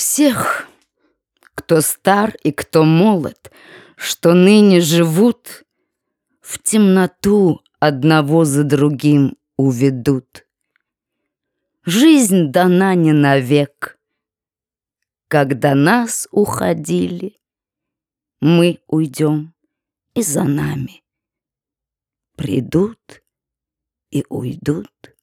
Всех, кто стар и кто молод, Что ныне живут, В темноту одного за другим уведут. Жизнь дана не навек. Когда нас уходили, Мы уйдем, и за нами Придут и уйдут